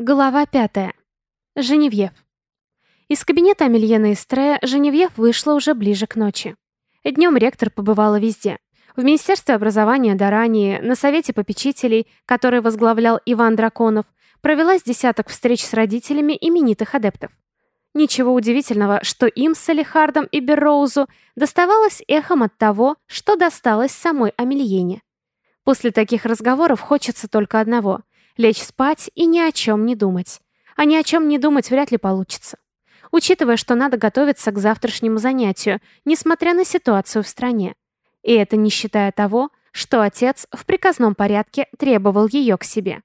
Глава пятая. Женевьев. Из кабинета Амельена Истре Женевьев вышла уже ближе к ночи. Днем ректор побывала везде. В Министерстве образования да ранее, на Совете попечителей, который возглавлял Иван Драконов, провелась десяток встреч с родителями именитых адептов. Ничего удивительного, что им с Салихардом и Берроузу доставалось эхом от того, что досталось самой Амельене. После таких разговоров хочется только одного лечь спать и ни о чем не думать. А ни о чем не думать вряд ли получится. Учитывая, что надо готовиться к завтрашнему занятию, несмотря на ситуацию в стране. И это не считая того, что отец в приказном порядке требовал ее к себе.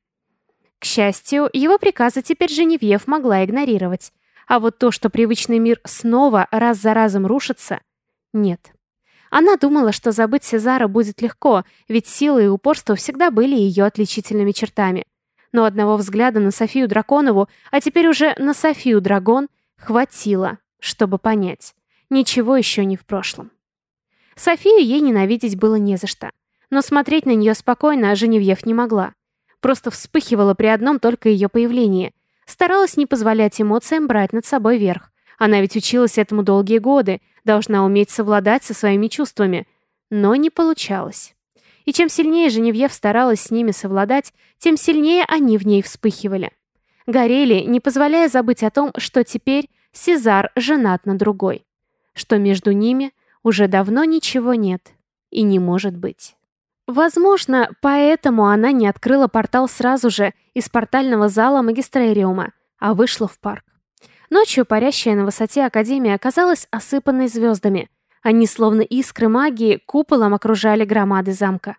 К счастью, его приказы теперь Женевьев могла игнорировать. А вот то, что привычный мир снова раз за разом рушится, нет. Она думала, что забыть Сезара будет легко, ведь сила и упорство всегда были ее отличительными чертами но одного взгляда на Софию Драконову, а теперь уже на Софию Драгон, хватило, чтобы понять. Ничего еще не в прошлом. Софию ей ненавидеть было не за что. Но смотреть на нее спокойно Женевьев не могла. Просто вспыхивала при одном только ее появлении. Старалась не позволять эмоциям брать над собой верх. Она ведь училась этому долгие годы, должна уметь совладать со своими чувствами. Но не получалось. И чем сильнее Женевьев старалась с ними совладать, тем сильнее они в ней вспыхивали. Горели, не позволяя забыть о том, что теперь Сезар женат на другой. Что между ними уже давно ничего нет и не может быть. Возможно, поэтому она не открыла портал сразу же из портального зала магистрериума, а вышла в парк. Ночью парящая на высоте Академия оказалась осыпанной звездами – они, словно искры магии, куполом окружали громады замка.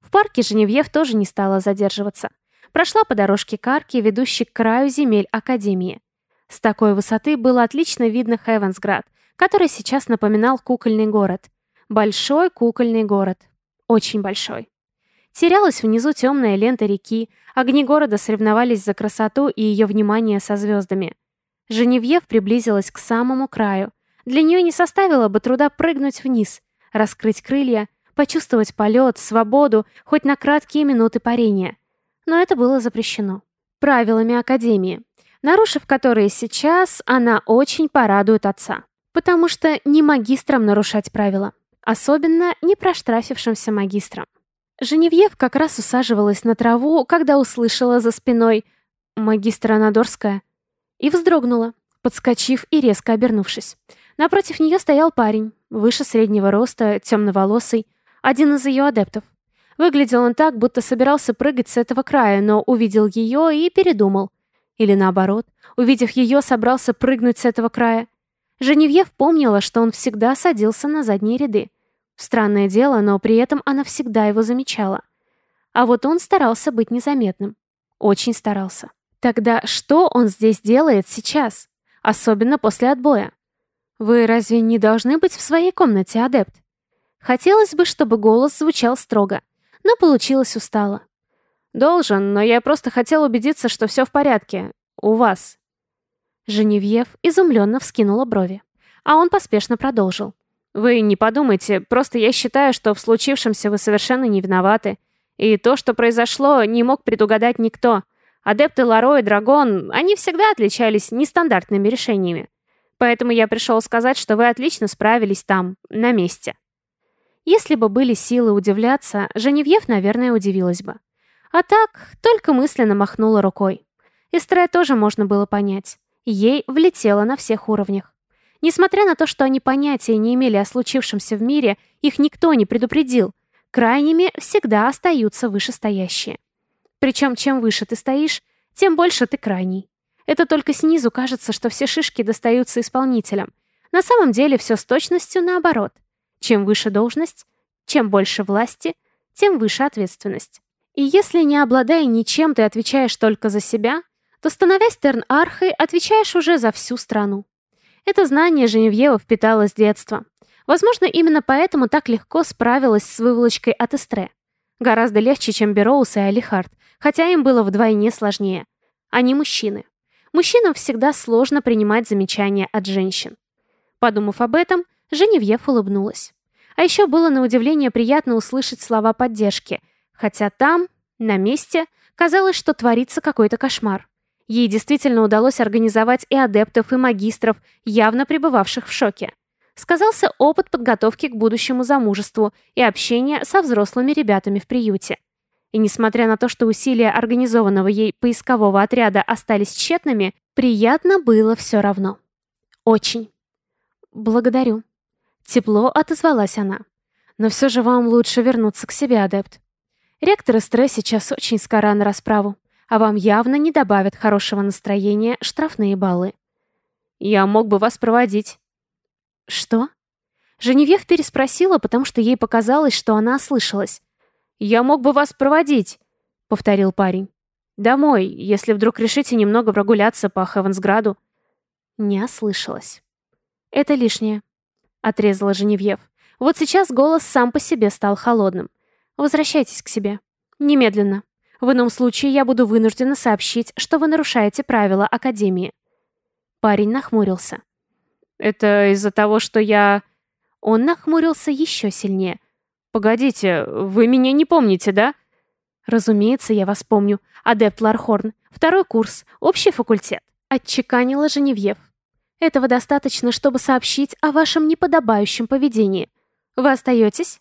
В парке Женевьев тоже не стала задерживаться. Прошла по дорожке к арке, ведущей к краю земель Академии. С такой высоты было отлично видно Хевенсград, который сейчас напоминал кукольный город. Большой кукольный город. Очень большой. Терялась внизу темная лента реки, огни города соревновались за красоту и ее внимание со звездами. Женевьев приблизилась к самому краю – для нее не составило бы труда прыгнуть вниз, раскрыть крылья, почувствовать полет, свободу, хоть на краткие минуты парения. Но это было запрещено. Правилами Академии, нарушив которые сейчас, она очень порадует отца. Потому что не магистрам нарушать правила. Особенно не проштрафившимся магистрам. Женевьев как раз усаживалась на траву, когда услышала за спиной «Магистра Анадорская» и вздрогнула, подскочив и резко обернувшись. Напротив нее стоял парень, выше среднего роста, темноволосый, один из ее адептов. Выглядел он так, будто собирался прыгать с этого края, но увидел ее и передумал. Или наоборот, увидев ее, собрался прыгнуть с этого края. Женевьев помнила, что он всегда садился на задние ряды. Странное дело, но при этом она всегда его замечала. А вот он старался быть незаметным. Очень старался. Тогда что он здесь делает сейчас? Особенно после отбоя. «Вы разве не должны быть в своей комнате, адепт?» Хотелось бы, чтобы голос звучал строго, но получилось устало. «Должен, но я просто хотел убедиться, что все в порядке. У вас». Женевьев изумленно вскинула брови, а он поспешно продолжил. «Вы не подумайте, просто я считаю, что в случившемся вы совершенно не виноваты. И то, что произошло, не мог предугадать никто. Адепты Ларо и Драгон, они всегда отличались нестандартными решениями. Поэтому я пришел сказать, что вы отлично справились там, на месте». Если бы были силы удивляться, Женевьев, наверное, удивилась бы. А так, только мысленно махнула рукой. Эстре тоже можно было понять. Ей влетело на всех уровнях. Несмотря на то, что они понятия не имели о случившемся в мире, их никто не предупредил. Крайними всегда остаются вышестоящие. Причем чем выше ты стоишь, тем больше ты крайний. Это только снизу кажется, что все шишки достаются исполнителям. На самом деле все с точностью наоборот. Чем выше должность, чем больше власти, тем выше ответственность. И если не обладая ничем, ты отвечаешь только за себя, то, становясь Терн-Архой, отвечаешь уже за всю страну. Это знание Женевьева впитала с детства. Возможно, именно поэтому так легко справилась с выволочкой от Эстре. Гораздо легче, чем Бероус и Алихард, хотя им было вдвойне сложнее. Они мужчины. Мужчинам всегда сложно принимать замечания от женщин. Подумав об этом, Женевьев улыбнулась. А еще было на удивление приятно услышать слова поддержки, хотя там, на месте, казалось, что творится какой-то кошмар. Ей действительно удалось организовать и адептов, и магистров, явно пребывавших в шоке. Сказался опыт подготовки к будущему замужеству и общения со взрослыми ребятами в приюте. И несмотря на то, что усилия организованного ей поискового отряда остались тщетными, приятно было все равно. Очень. Благодарю. Тепло отозвалась она. Но все же вам лучше вернуться к себе, адепт. Ректор Эстре сейчас очень скоро на расправу, а вам явно не добавят хорошего настроения штрафные баллы. Я мог бы вас проводить. Что? Женевьев переспросила, потому что ей показалось, что она ослышалась. «Я мог бы вас проводить», — повторил парень. «Домой, если вдруг решите немного прогуляться по Хевенсграду». Не ослышалась. «Это лишнее», — отрезала Женевьев. Вот сейчас голос сам по себе стал холодным. Возвращайтесь к себе. Немедленно. В ином случае я буду вынуждена сообщить, что вы нарушаете правила Академии. Парень нахмурился. Это из-за того, что я... Он нахмурился еще сильнее. «Погодите, вы меня не помните, да?» «Разумеется, я вас помню. Адепт Лархорн. Второй курс. Общий факультет». Отчеканила Женевьев. «Этого достаточно, чтобы сообщить о вашем неподобающем поведении. Вы остаетесь?»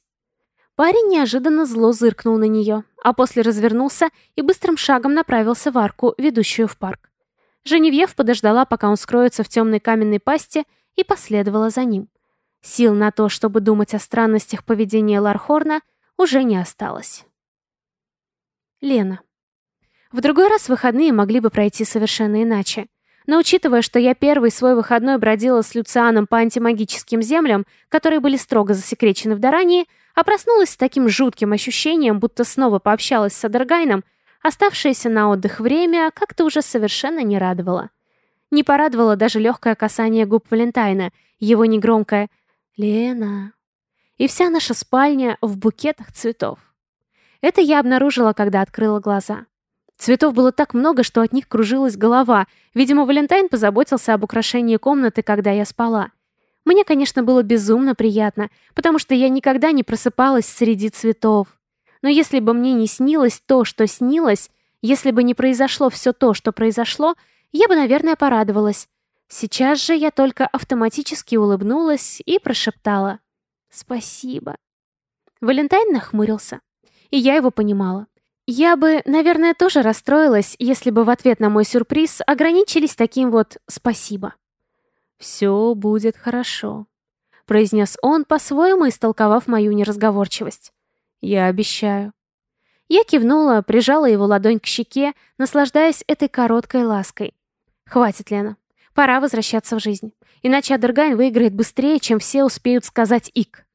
Парень неожиданно зло зыркнул на нее, а после развернулся и быстрым шагом направился в арку, ведущую в парк. Женевьев подождала, пока он скроется в темной каменной пасти, и последовала за ним. Сил на то, чтобы думать о странностях поведения Лархорна, уже не осталось. Лена. В другой раз выходные могли бы пройти совершенно иначе. Но учитывая, что я первый свой выходной бродила с Люцианом по антимагическим землям, которые были строго засекречены в Дарании, а проснулась с таким жутким ощущением, будто снова пообщалась с Адергайном, оставшееся на отдых время как-то уже совершенно не радовало. Не порадовало даже легкое касание губ Валентайна, его негромкое «Лена». И вся наша спальня в букетах цветов. Это я обнаружила, когда открыла глаза. Цветов было так много, что от них кружилась голова. Видимо, Валентайн позаботился об украшении комнаты, когда я спала. Мне, конечно, было безумно приятно, потому что я никогда не просыпалась среди цветов. Но если бы мне не снилось то, что снилось, если бы не произошло все то, что произошло, я бы, наверное, порадовалась. Сейчас же я только автоматически улыбнулась и прошептала «Спасибо». Валентайн нахмурился, и я его понимала. Я бы, наверное, тоже расстроилась, если бы в ответ на мой сюрприз ограничились таким вот «спасибо». «Все будет хорошо», — произнес он, по-своему истолковав мою неразговорчивость. «Я обещаю». Я кивнула, прижала его ладонь к щеке, наслаждаясь этой короткой лаской. «Хватит, Лена. Пора возвращаться в жизнь. Иначе Адергайн выиграет быстрее, чем все успеют сказать «ик».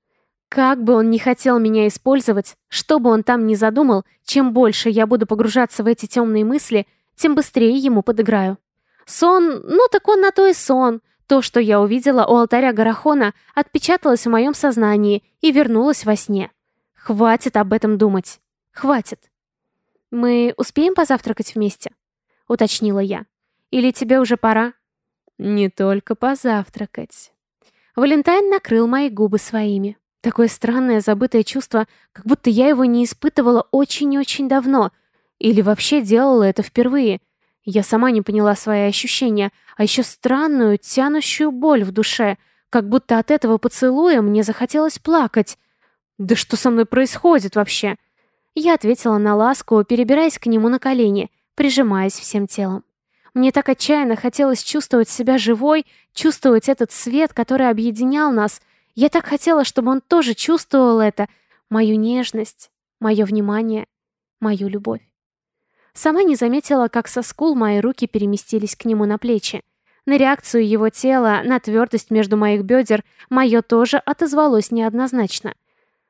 Как бы он ни хотел меня использовать, что бы он там ни задумал, чем больше я буду погружаться в эти темные мысли, тем быстрее ему подыграю. Сон, ну так он на то и сон. То, что я увидела у алтаря Гарахона, отпечаталось в моем сознании и вернулось во сне. Хватит об этом думать. Хватит. «Мы успеем позавтракать вместе?» — уточнила я. «Или тебе уже пора?» «Не только позавтракать». Валентайн накрыл мои губы своими. Такое странное забытое чувство, как будто я его не испытывала очень-очень давно. Или вообще делала это впервые. Я сама не поняла свои ощущения, а еще странную, тянущую боль в душе, как будто от этого поцелуя мне захотелось плакать. «Да что со мной происходит вообще?» Я ответила на ласку, перебираясь к нему на колени, прижимаясь всем телом. Мне так отчаянно хотелось чувствовать себя живой, чувствовать этот свет, который объединял нас, я так хотела, чтобы он тоже чувствовал это, мою нежность, мое внимание, мою любовь. Сама не заметила, как со скул мои руки переместились к нему на плечи. На реакцию его тела, на твердость между моих бедер, мое тоже отозвалось неоднозначно.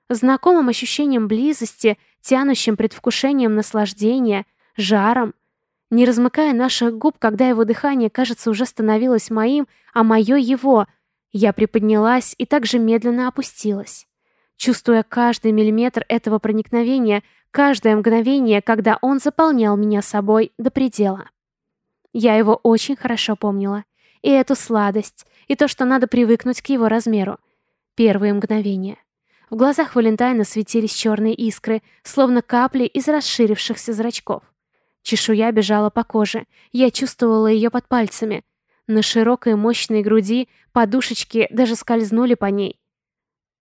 Знакомым ощущением близости, тянущим предвкушением наслаждения, жаром, не размыкая наших губ, когда его дыхание, кажется, уже становилось моим, а мое его — я приподнялась и также медленно опустилась, чувствуя каждый миллиметр этого проникновения, каждое мгновение, когда он заполнял меня собой до предела. Я его очень хорошо помнила. И эту сладость, и то, что надо привыкнуть к его размеру. Первые мгновения. В глазах Валентайна светились черные искры, словно капли из расширившихся зрачков. Чешуя бежала по коже. Я чувствовала ее под пальцами. На широкой мощной груди подушечки даже скользнули по ней.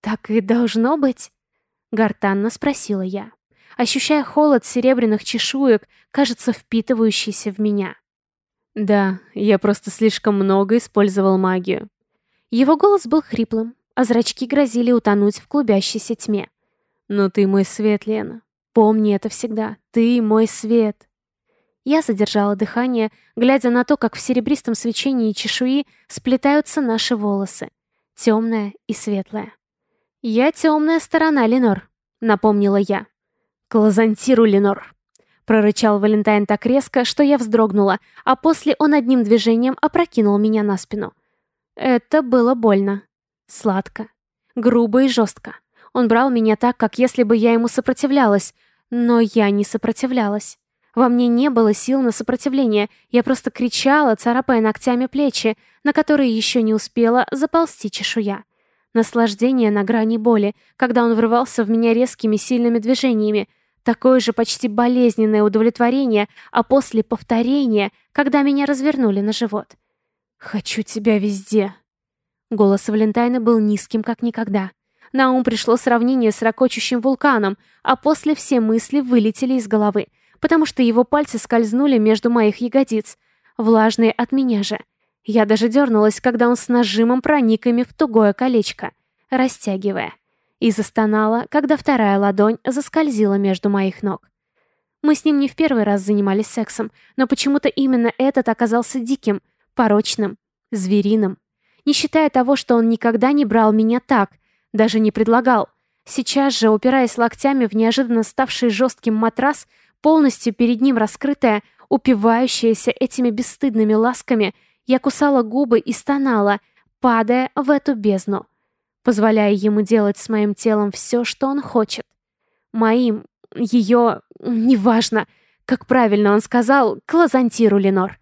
«Так и должно быть?» — гортанно спросила я, ощущая холод серебряных чешуек, кажется, впитывающийся в меня. «Да, я просто слишком много использовал магию». Его голос был хриплым, а зрачки грозили утонуть в клубящейся тьме. «Но ты мой свет, Лена. Помни это всегда. Ты мой свет». Я задержала дыхание, глядя на то, как в серебристом свечении чешуи сплетаются наши волосы. Темная и светлая. «Я темная сторона, Ленор», — напомнила я. «Клазантиру, Ленор», Прорычал Валентайн так резко, что я вздрогнула, а после он одним движением опрокинул меня на спину. Это было больно. Сладко. Грубо и жестко. Он брал меня так, как если бы я ему сопротивлялась. Но я не сопротивлялась. Во мне не было сил на сопротивление. Я просто кричала, царапая ногтями плечи, на которые еще не успела заползти чешуя. Наслаждение на грани боли, когда он врывался в меня резкими сильными движениями, Такое же почти болезненное удовлетворение, а после повторения, когда меня развернули на живот. «Хочу тебя везде». Голос Валентайна был низким, как никогда. На ум пришло сравнение с ракочущим вулканом, а после все мысли вылетели из головы, потому что его пальцы скользнули между моих ягодиц, влажные от меня же. Я даже дернулась, когда он с нажимом проник ими в тугое колечко, растягивая и застонала, когда вторая ладонь заскользила между моих ног. Мы с ним не в первый раз занимались сексом, но почему-то именно этот оказался диким, порочным, звериным. Не считая того, что он никогда не брал меня так, даже не предлагал. Сейчас же, упираясь локтями в неожиданно ставший жестким матрас, полностью перед ним раскрытая, упивающаяся этими бесстыдными ласками, я кусала губы и стонала, падая в эту бездну позволяя ему делать с моим телом все, что он хочет. Моим, ее, неважно, как правильно он сказал, к лазантиру Ленор.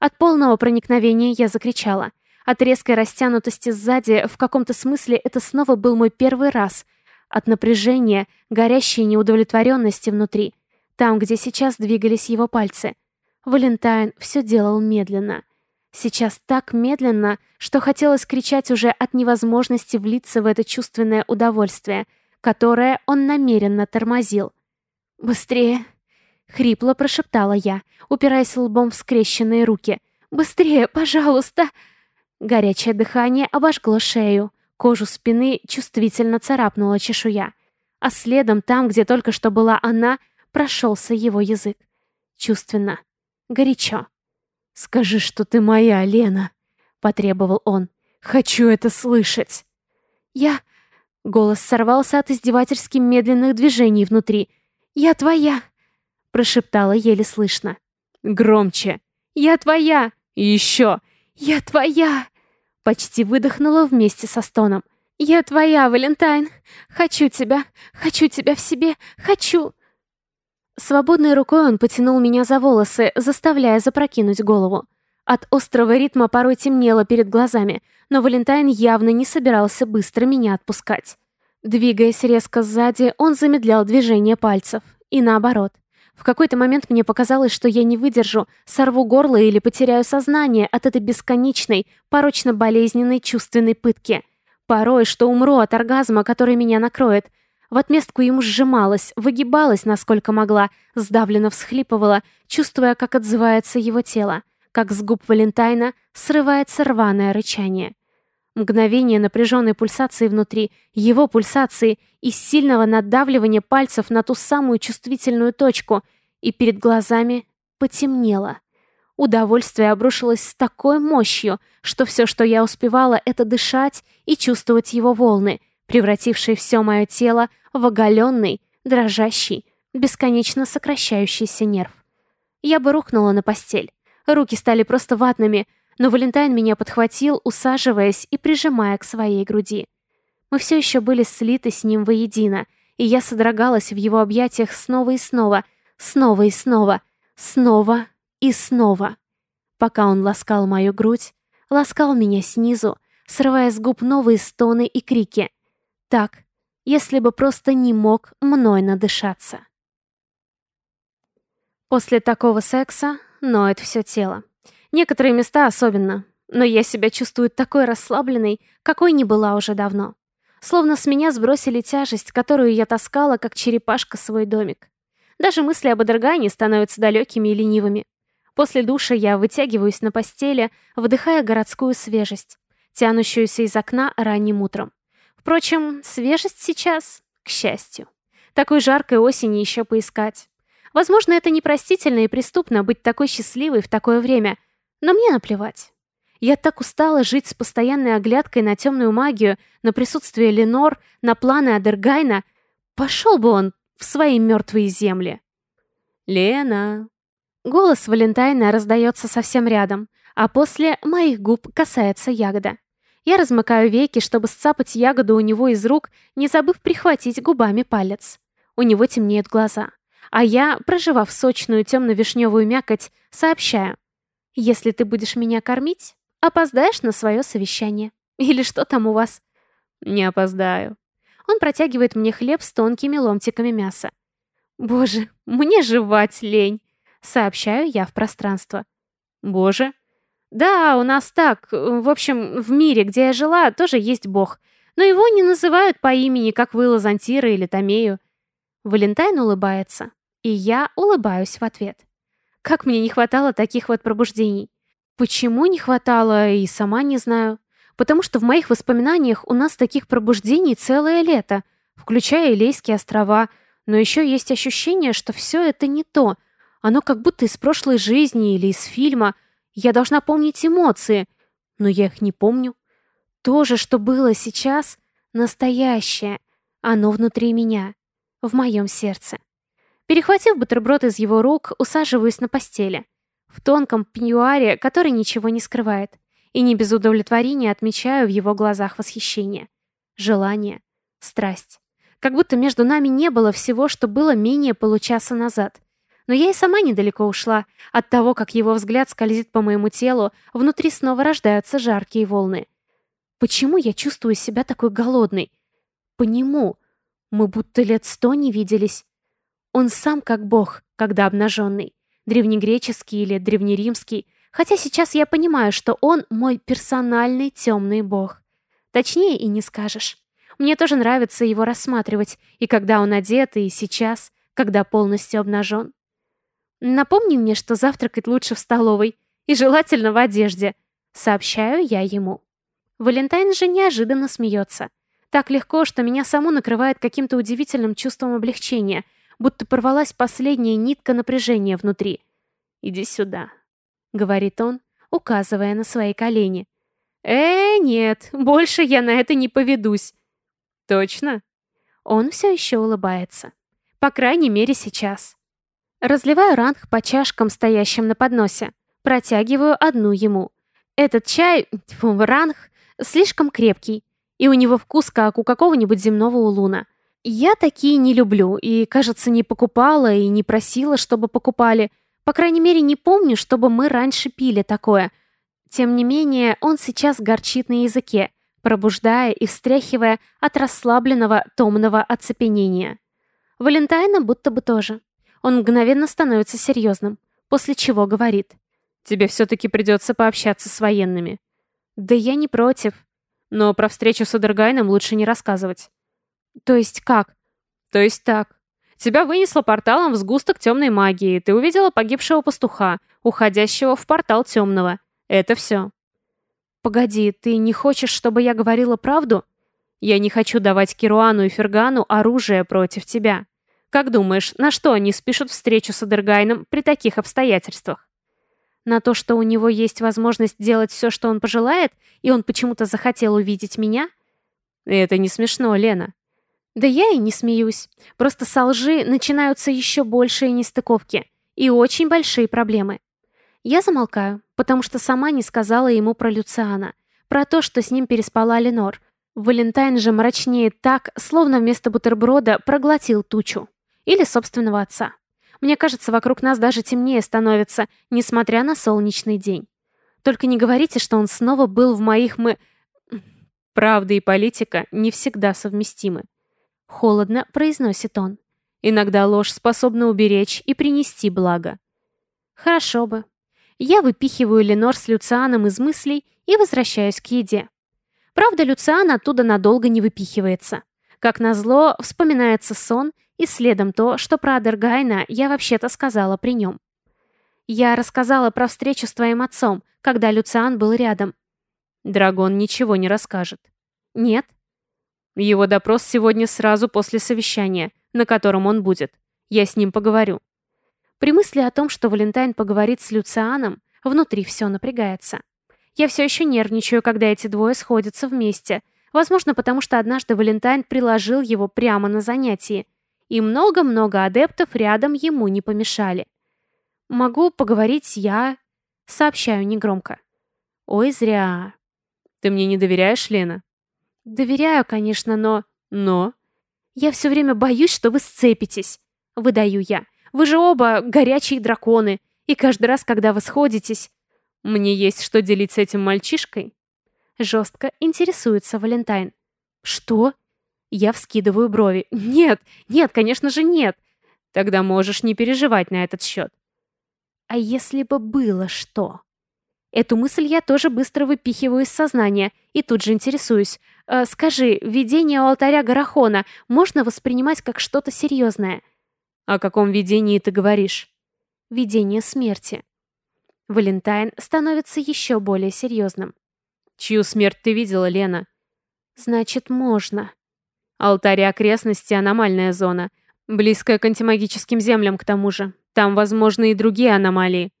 От полного проникновения я закричала. От резкой растянутости сзади, в каком-то смысле, это снова был мой первый раз. От напряжения, горящей неудовлетворенности внутри. Там, где сейчас двигались его пальцы. Валентайн все делал медленно. Сейчас так медленно, что хотелось кричать уже от невозможности влиться в это чувственное удовольствие, которое он намеренно тормозил. «Быстрее!» — хрипло прошептала я, упираясь лбом в скрещенные руки. «Быстрее, пожалуйста!» Горячее дыхание обожгло шею, кожу спины чувствительно царапнула чешуя, а следом там, где только что была она, прошелся его язык. Чувственно, горячо. «Скажи, что ты моя, Лена!» — потребовал он. «Хочу это слышать!» «Я...» — голос сорвался от издевательски медленных движений внутри. «Я твоя!» — прошептала еле слышно. «Громче!» «Я твоя!» еще!» «Я твоя!» Почти выдохнула вместе со стоном. «Я твоя, Валентайн! Хочу тебя! Хочу тебя в себе! Хочу!» Свободной рукой он потянул меня за волосы, заставляя запрокинуть голову. От острого ритма порой темнело перед глазами, но Валентайн явно не собирался быстро меня отпускать. Двигаясь резко сзади, он замедлял движение пальцев. И наоборот. В какой-то момент мне показалось, что я не выдержу, сорву горло или потеряю сознание от этой бесконечной, порочно-болезненной чувственной пытки. Порой, что умру от оргазма, который меня накроет — в отместку ему сжималась, выгибалась, насколько могла, сдавленно всхлипывала, чувствуя, как отзывается его тело, как с губ Валентайна срывается рваное рычание. Мгновение напряженной пульсации внутри, его пульсации и сильного надавливания пальцев на ту самую чувствительную точку, и перед глазами потемнело. Удовольствие обрушилось с такой мощью, что все, что я успевала, это дышать и чувствовать его волны — превративший все мое тело в оголенный, дрожащий, бесконечно сокращающийся нерв. Я бы рухнула на постель. Руки стали просто ватными, но Валентайн меня подхватил, усаживаясь и прижимая к своей груди. Мы все еще были слиты с ним воедино, и я содрогалась в его объятиях снова и снова, снова и снова, снова и снова. Пока он ласкал мою грудь, ласкал меня снизу, срывая с губ новые стоны и крики — так, если бы просто не мог мной надышаться. После такого секса ноет все тело. Некоторые места особенно. Но я себя чувствую такой расслабленной, какой не была уже давно. Словно с меня сбросили тяжесть, которую я таскала, как черепашка, свой домик. Даже мысли об Эдергане становятся далекими и ленивыми. После душа я вытягиваюсь на постели, вдыхая городскую свежесть, тянущуюся из окна ранним утром. Впрочем, свежесть сейчас, к счастью. Такой жаркой осени еще поискать. Возможно, это непростительно и преступно быть такой счастливой в такое время, но мне наплевать. Я так устала жить с постоянной оглядкой на темную магию, на присутствие Ленор, на планы Адергайна. Пошел бы он в свои мертвые земли. «Лена!» Голос Валентайна раздается совсем рядом, а после моих губ касается ягода. Я размыкаю веки, чтобы сцапать ягоду у него из рук, не забыв прихватить губами палец. У него темнеют глаза. А я, проживав сочную темно-вишневую мякоть, сообщаю. «Если ты будешь меня кормить, опоздаешь на свое совещание. Или что там у вас?» «Не опоздаю». Он протягивает мне хлеб с тонкими ломтиками мяса. «Боже, мне жевать лень!» Сообщаю я в пространство. «Боже?» «Да, у нас так. В общем, в мире, где я жила, тоже есть бог. Но его не называют по имени, как вы, Лазантира или Томею». Валентайн улыбается, и я улыбаюсь в ответ. Как мне не хватало таких вот пробуждений. Почему не хватало, и сама не знаю. Потому что в моих воспоминаниях у нас таких пробуждений целое лето, включая Илейские острова. Но еще есть ощущение, что все это не то. Оно как будто из прошлой жизни или из фильма. Я должна помнить эмоции, но я их не помню. То же, что было сейчас, настоящее. Оно внутри меня, в моем сердце. Перехватив бутерброд из его рук, усаживаюсь на постели. В тонком пеньюаре, который ничего не скрывает. И не без удовлетворения отмечаю в его глазах восхищение. Желание. Страсть. Как будто между нами не было всего, что было менее получаса назад. Но я и сама недалеко ушла. От того, как его взгляд скользит по моему телу, внутри снова рождаются жаркие волны. Почему я чувствую себя такой голодной? По нему. Мы будто лет сто не виделись. Он сам как бог, когда обнаженный. Древнегреческий или древнеримский. Хотя сейчас я понимаю, что он мой персональный темный бог. Точнее и не скажешь. Мне тоже нравится его рассматривать, и когда он одет, и сейчас, когда полностью обнажен. Напомни мне, что завтракать лучше в столовой, и желательно в одежде. Сообщаю я ему. Валентайн же неожиданно смеется. Так легко, что меня саму накрывает каким-то удивительным чувством облегчения — будто порвалась последняя нитка напряжения внутри. «Иди сюда», — говорит он, указывая на свои колени. «Э, нет, больше я на это не поведусь». «Точно?» Он все еще улыбается. По крайней мере, сейчас. Разливаю ранг по чашкам, стоящим на подносе. Протягиваю одну ему. Этот чай, тьфу, ранг, слишком крепкий. И у него вкус, как у какого-нибудь земного улуна. Я такие не люблю и, кажется, не покупала и не просила, чтобы покупали. По крайней мере, не помню, чтобы мы раньше пили такое. Тем не менее, он сейчас горчит на языке, пробуждая и встряхивая от расслабленного томного оцепенения. Валентайна будто бы тоже. Он мгновенно становится серьезным, после чего говорит. «Тебе все-таки придется пообщаться с военными». «Да я не против. Но про встречу с Адергайном лучше не рассказывать». То есть как? То есть так. Тебя вынесло порталом в сгусток темной магии. Ты увидела погибшего пастуха, уходящего в портал темного. Это все. Погоди, ты не хочешь, чтобы я говорила правду? Я не хочу давать Кируану и Фергану оружие против тебя. Как думаешь, на что они спишут встречу с Адергайном при таких обстоятельствах? На то, что у него есть возможность делать все, что он пожелает, и он почему-то захотел увидеть меня? Это не смешно, Лена. Да я и не смеюсь. Просто со лжи начинаются еще большие нестыковки и очень большие проблемы. Я замолкаю, потому что сама не сказала ему про Люциана, про то, что с ним переспала Ленор. Валентайн же мрачнеет так, словно вместо бутерброда проглотил тучу. Или собственного отца. Мне кажется, вокруг нас даже темнее становится, несмотря на солнечный день. Только не говорите, что он снова был в моих мы... Правда и политика не всегда совместимы. Холодно произносит он. Иногда ложь способна уберечь и принести благо. Хорошо бы. Я выпихиваю Ленор с Люцианом из мыслей и возвращаюсь к еде. Правда, Люциан оттуда надолго не выпихивается. Как назло, вспоминается сон и следом то, что про Адергайна я вообще-то сказала при нем. Я рассказала про встречу с твоим отцом, когда Люциан был рядом. Драгон ничего не расскажет. Нет? Его допрос сегодня сразу после совещания, на котором он будет. Я с ним поговорю. При мысли о том, что Валентайн поговорит с Люцианом, внутри все напрягается. Я все еще нервничаю, когда эти двое сходятся вместе. Возможно, потому что однажды Валентайн приложил его прямо на занятии. И много-много адептов рядом ему не помешали. Могу поговорить я... Сообщаю негромко. Ой, зря. Ты мне не доверяешь, Лена? Доверяю, конечно, но... Но? Я все время боюсь, что вы сцепитесь. Выдаю я. Вы же оба горячие драконы. И каждый раз, когда вы сходитесь... Мне есть что делить с этим мальчишкой? Жестко интересуется Валентайн. Что? Я вскидываю брови. Нет, нет, конечно же нет. Тогда можешь не переживать на этот счет. А если бы было что? Эту мысль я тоже быстро выпихиваю из сознания и тут же интересуюсь. Э, скажи, видение у алтаря Гарахона можно воспринимать как что-то серьезное? О каком видении ты говоришь? Видение смерти. Валентайн становится еще более серьезным. Чью смерть ты видела, Лена? Значит, можно. Алтарь и окрестности — аномальная зона. Близкая к антимагическим землям, к тому же. Там возможны и другие аномалии.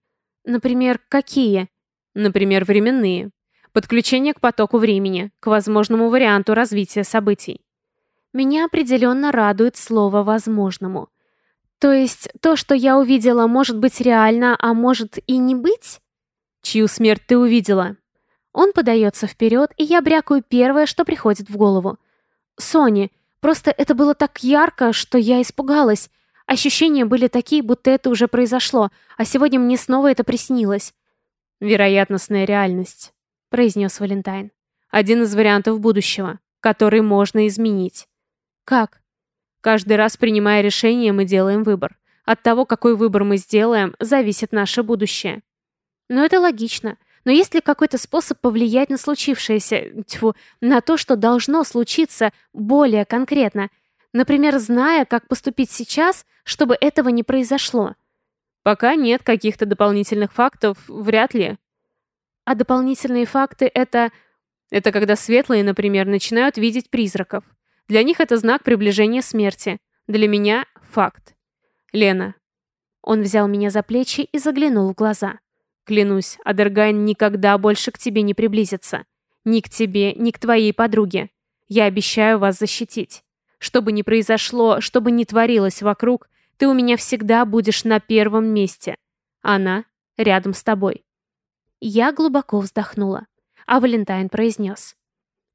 Например, какие? Например, временные. Подключение к потоку времени, к возможному варианту развития событий. Меня определенно радует слово «возможному». То есть то, что я увидела, может быть реально, а может и не быть? Чью смерть ты увидела? Он подается вперед, и я брякаю первое, что приходит в голову. Сони. Просто это было так ярко, что я испугалась. Ощущения были такие, будто это уже произошло, а сегодня мне снова это приснилось. «Вероятностная реальность», — произнес Валентайн. «Один из вариантов будущего, который можно изменить». «Как?» Каждый раз, принимая решение, мы делаем выбор. От того, какой выбор мы сделаем, зависит наше будущее. Но это логично. Но есть ли какой-то способ повлиять на случившееся, тьфу, на то, что должно случиться более конкретно? Например, зная, как поступить сейчас, чтобы этого не произошло? Пока нет каких-то дополнительных фактов, вряд ли. А дополнительные факты — это... Это когда светлые, например, начинают видеть призраков. Для них это знак приближения смерти. Для меня — факт. Лена. Он взял меня за плечи и заглянул в глаза. Клянусь, Адергайн никогда больше к тебе не приблизится. Ни к тебе, ни к твоей подруге. Я обещаю вас защитить. Что бы ни произошло, что бы ни творилось вокруг, ты у меня всегда будешь на первом месте. Она рядом с тобой. Я глубоко вздохнула, а Валентайн произнес.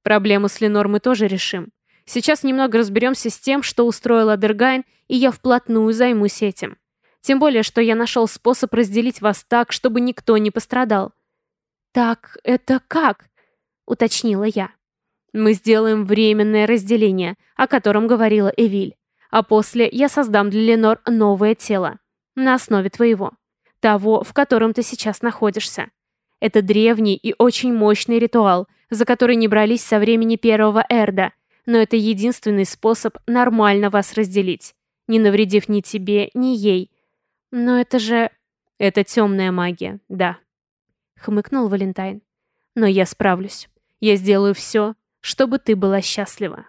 Проблему с Ленор мы тоже решим. Сейчас немного разберемся с тем, что устроил Адергайн, и я вплотную займусь этим. Тем более, что я нашел способ разделить вас так, чтобы никто не пострадал. «Так это как?» — уточнила я. «Мы сделаем временное разделение, о котором говорила Эвиль. А после я создам для Ленор новое тело. На основе твоего. Того, в котором ты сейчас находишься. Это древний и очень мощный ритуал, за который не брались со времени первого Эрда, но это единственный способ нормально вас разделить, не навредив ни тебе, ни ей. Но это же... Это темная магия, да. Хмыкнул Валентайн. Но я справлюсь. Я сделаю все, чтобы ты была счастлива.